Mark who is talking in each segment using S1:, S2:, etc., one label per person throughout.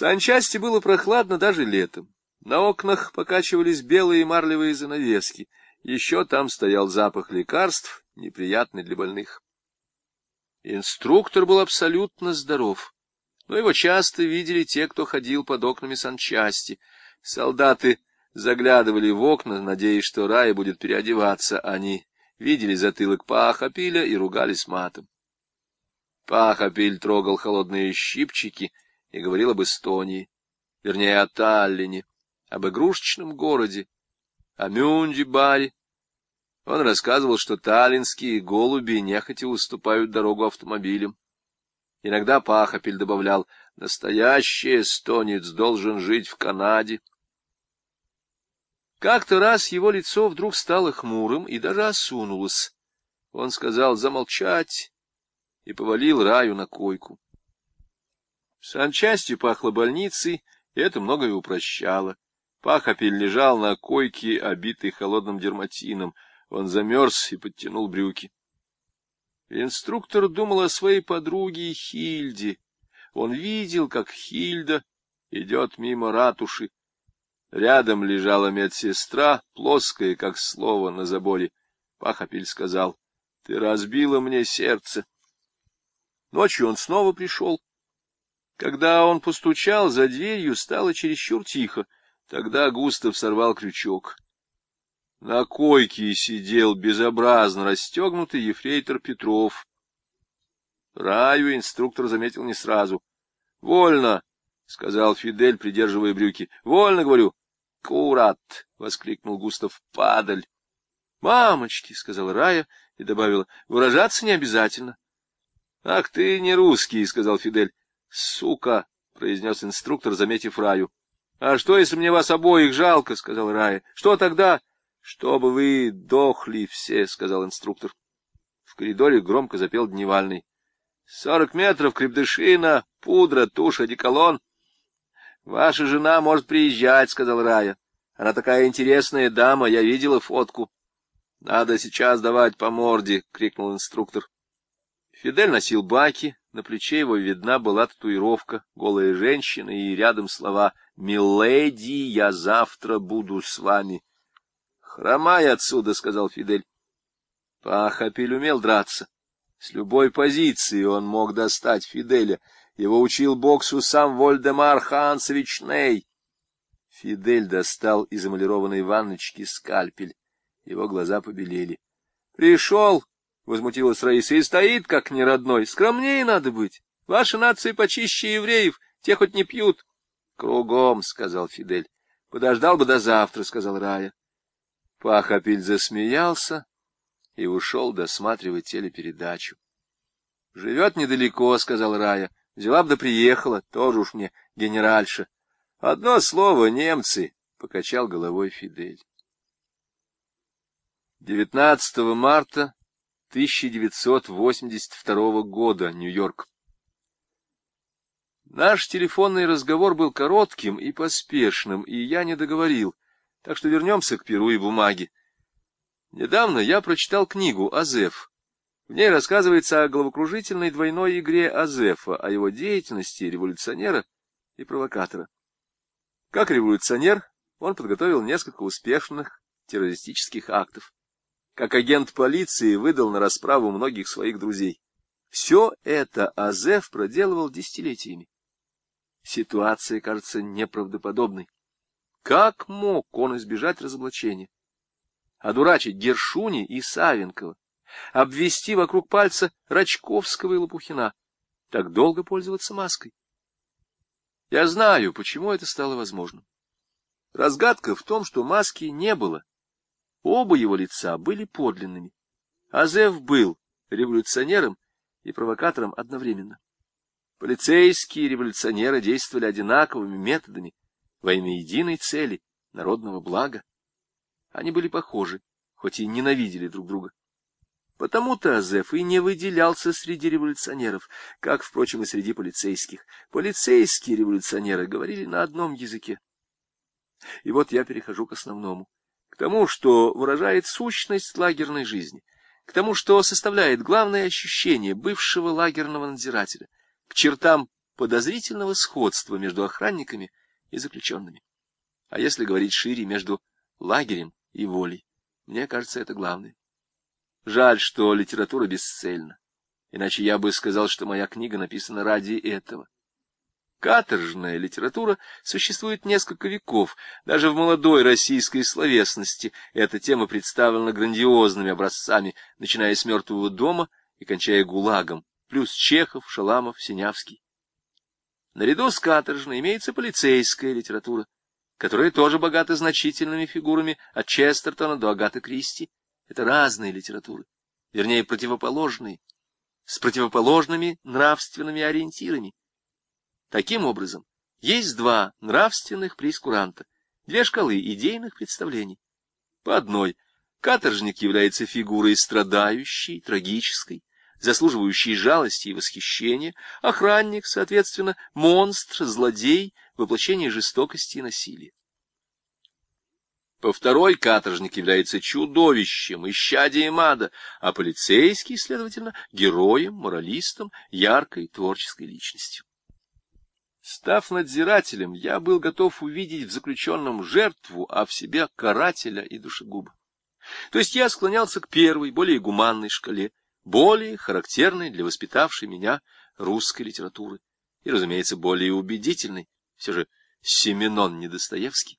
S1: санчасти было прохладно даже летом. На окнах покачивались белые марлевые занавески. Еще там стоял запах лекарств, неприятный для больных. Инструктор был абсолютно здоров, но его часто видели те, кто ходил под окнами санчасти. Солдаты заглядывали в окна, надеясь, что Рая будет переодеваться. Они видели затылок Пахапиля и ругались матом. Пахапиль трогал холодные щипчики и говорил об Эстонии, вернее, о Таллине, об игрушечном городе, о Мюнди-баре. Он рассказывал, что таллинские голуби нехотя уступают дорогу автомобилям. Иногда Пахапель добавлял, настоящий эстонец должен жить в Канаде. Как-то раз его лицо вдруг стало хмурым и даже осунулось. Он сказал замолчать и повалил Раю на койку. Санчастью пахло больницей, и это многое упрощало. Пахапель лежал на койке, обитый холодным дерматином. Он замерз и подтянул брюки. Инструктор думал о своей подруге Хильде. Он видел, как Хильда идет мимо ратуши. Рядом лежала медсестра, плоская, как слово на заборе. Пахапель сказал, — Ты разбила мне сердце. Ночью он снова пришел. Когда он постучал, за дверью стало чересчур тихо. Тогда Густав сорвал крючок. На койке сидел безобразно расстегнутый ефрейтор Петров. Раю инструктор заметил не сразу. — Вольно, — сказал Фидель, придерживая брюки. — Вольно, говорю. — Курат! — воскликнул Густав. — Падаль! — Мамочки! — сказала Рая и добавила. — Выражаться не обязательно. — Ах ты не русский! — сказал Фидель. — Сука! — произнес инструктор, заметив Раю. — А что, если мне вас обоих жалко? — сказал Рая. — Что тогда? —— Чтобы вы дохли все, — сказал инструктор. В коридоре громко запел дневальный. — Сорок метров, крепдышина, пудра, тушь, одеколон. — Ваша жена может приезжать, — сказал Рая. — Она такая интересная дама, я видела фотку. — Надо сейчас давать по морде, — крикнул инструктор. Фидель носил баки, на плече его видна была татуировка, голая женщина и рядом слова «Миледи, я завтра буду с вами». Хромай отсюда, — сказал Фидель. Пахапель умел драться. С любой позиции он мог достать Фиделя. Его учил боксу сам Вольдемар Хансович Ней. Фидель достал из эмалированной ванночки скальпель. Его глаза побелели. — Пришел, — возмутилась Раиса, — и стоит, как неродной. Скромнее надо быть. Ваша нация почище евреев, те хоть не пьют. — Кругом, — сказал Фидель. — Подождал бы до завтра, — сказал Рая. Пахапиль засмеялся и ушел досматривать телепередачу. — Живет недалеко, — сказал Рая. — Взяла бы да приехала, тоже уж мне генеральша. — Одно слово, немцы, — покачал головой Фидель. 19 марта 1982 года, Нью-Йорк. Наш телефонный разговор был коротким и поспешным, и я не договорил. Так что вернемся к перу и бумаге. Недавно я прочитал книгу «Азеф». В ней рассказывается о головокружительной двойной игре Азефа, о его деятельности революционера и провокатора. Как революционер он подготовил несколько успешных террористических актов. Как агент полиции выдал на расправу многих своих друзей. Все это Азеф проделывал десятилетиями. Ситуация кажется неправдоподобной. Как мог он избежать разоблачения? Одурачить Гершуни и Савенкова, обвести вокруг пальца Рачковского и Лопухина, так долго пользоваться маской? Я знаю, почему это стало возможным. Разгадка в том, что маски не было. Оба его лица были подлинными. Азев был революционером и провокатором одновременно. Полицейские революционеры действовали одинаковыми методами, во имя единой цели, народного блага. Они были похожи, хоть и ненавидели друг друга. Потому-то Азеф и не выделялся среди революционеров, как, впрочем, и среди полицейских. Полицейские революционеры говорили на одном языке. И вот я перехожу к основному, тому, что выражает сущность лагерной жизни, к тому, что составляет главное ощущение бывшего лагерного надзирателя, к чертам подозрительного сходства между охранниками и заключенными. А если говорить шире, между лагерем и волей, мне кажется, это главное. Жаль, что литература бесцельна, иначе я бы сказал, что моя книга написана ради этого. Каторжная литература существует несколько веков. Даже в молодой российской словесности эта тема представлена грандиозными образцами, начиная с «Мертвого дома» и кончая «ГУЛАГом», плюс Чехов, Шаламов, Синявский. Наряду с каторжной имеется полицейская литература, которая тоже богата значительными фигурами от Честертона до Агаты Кристи. Это разные литературы, вернее, противоположные, с противоположными нравственными ориентирами. Таким образом, есть два нравственных прескуранта, две шкалы идейных представлений. По одной, каторжник является фигурой страдающей, трагической, заслуживающей жалости и восхищения, охранник, соответственно, монстр, злодей, воплощение жестокости и насилия. По второй, каторжник является чудовищем, исчадием ада, а полицейский, следовательно, героем, моралистом, яркой творческой личностью. Став надзирателем, я был готов увидеть в заключенном жертву, а в себе карателя и душегуба. То есть я склонялся к первой, более гуманной шкале, более характерной для воспитавшей меня русской литературы, и, разумеется, более убедительной, все же Семенон не Достоевский.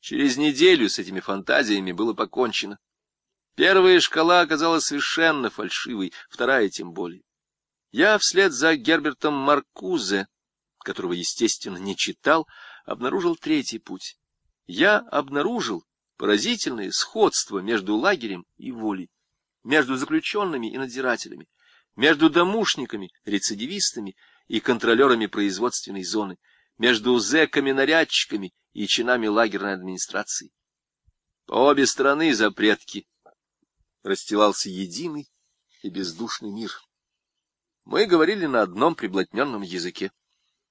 S1: Через неделю с этими фантазиями было покончено. Первая шкала оказалась совершенно фальшивой, вторая тем более. Я вслед за Гербертом Маркузе которого, естественно, не читал, обнаружил третий путь. Я обнаружил поразительное сходство между лагерем и волей, между заключенными и надзирателями, между домушниками, рецидивистами и контролерами производственной зоны, между зэками-нарядчиками и чинами лагерной администрации. По обе стороны запретки расстилался единый и бездушный мир. Мы говорили на одном приблотненном языке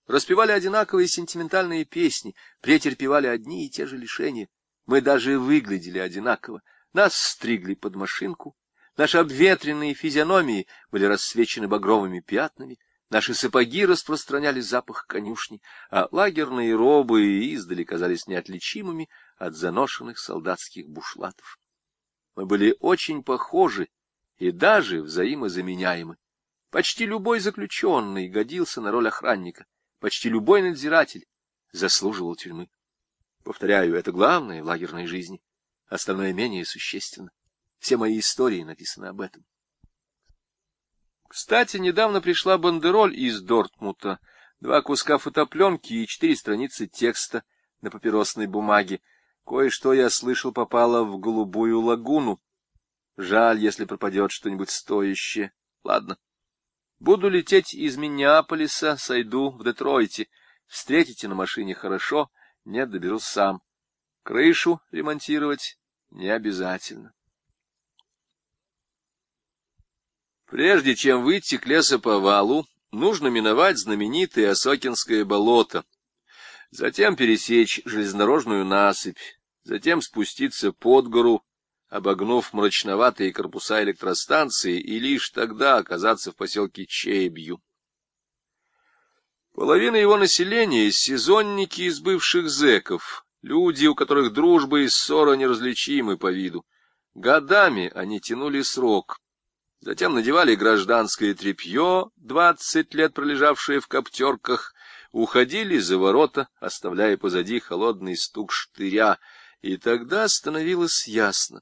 S1: распевали одинаковые сентиментальные песни, претерпевали одни и те же лишения. Мы даже выглядели одинаково. Нас стригли под машинку, наши обветренные физиономии были рассвечены багровыми пятнами, наши сапоги распространяли запах конюшни, а лагерные робы издали казались неотличимыми от заношенных солдатских бушлатов. Мы были очень похожи и даже взаимозаменяемы. Почти любой заключенный годился на роль охранника — Почти любой надзиратель заслуживал тюрьмы. Повторяю, это главное в лагерной жизни. Остальное менее существенно. Все мои истории написаны об этом. Кстати, недавно пришла бандероль из Дортмута. Два куска фотопленки и четыре страницы текста на папиросной бумаге. Кое-что, я слышал, попало в голубую лагуну. Жаль, если пропадет что-нибудь стоящее. Ладно. Буду лететь из Миннеаполиса, сойду в Детройте. Встретите на машине хорошо, нет, доберусь сам. Крышу ремонтировать не обязательно. Прежде чем выйти к лесоповалу, нужно миновать знаменитое Осокинское болото, затем пересечь железнодорожную насыпь, затем спуститься под гору, обогнув мрачноватые корпуса электростанции, и лишь тогда оказаться в поселке Чейбью. Половина его населения — сезонники из бывших зэков, люди, у которых дружба и ссора неразличимы по виду. Годами они тянули срок, затем надевали гражданское тряпье, двадцать лет пролежавшее в коптерках, уходили за ворота, оставляя позади холодный стук штыря, и тогда становилось ясно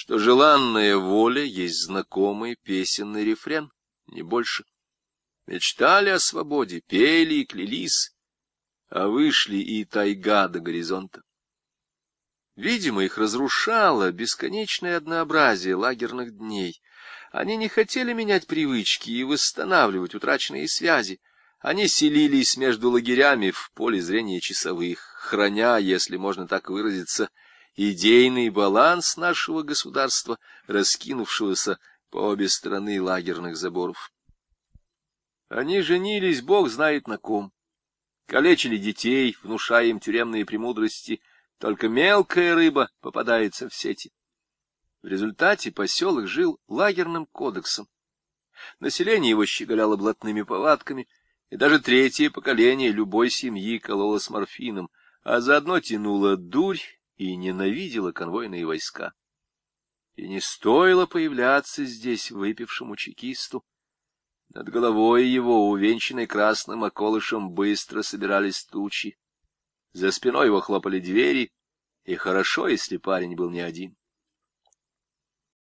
S1: что желанная воля есть знакомый песенный рефрен, не больше. Мечтали о свободе, пели и клялись, а вышли и тайга до горизонта. Видимо, их разрушало бесконечное однообразие лагерных дней. Они не хотели менять привычки и восстанавливать утраченные связи. Они селились между лагерями в поле зрения часовых, храня, если можно так выразиться, идейный баланс нашего государства, раскинувшегося по обе стороны лагерных заборов. Они женились, бог знает на ком, калечили детей, внушая им тюремные премудрости, только мелкая рыба попадается в сети. В результате поселок жил лагерным кодексом. Население его щеголяло блатными повадками, и даже третье поколение любой семьи кололо с морфином, а заодно тянуло дурь и ненавидела конвойные войска. И не стоило появляться здесь выпившему чекисту. Над головой его, увенчанной красным околышем, быстро собирались тучи. За спиной его хлопали двери, и хорошо, если парень был не один.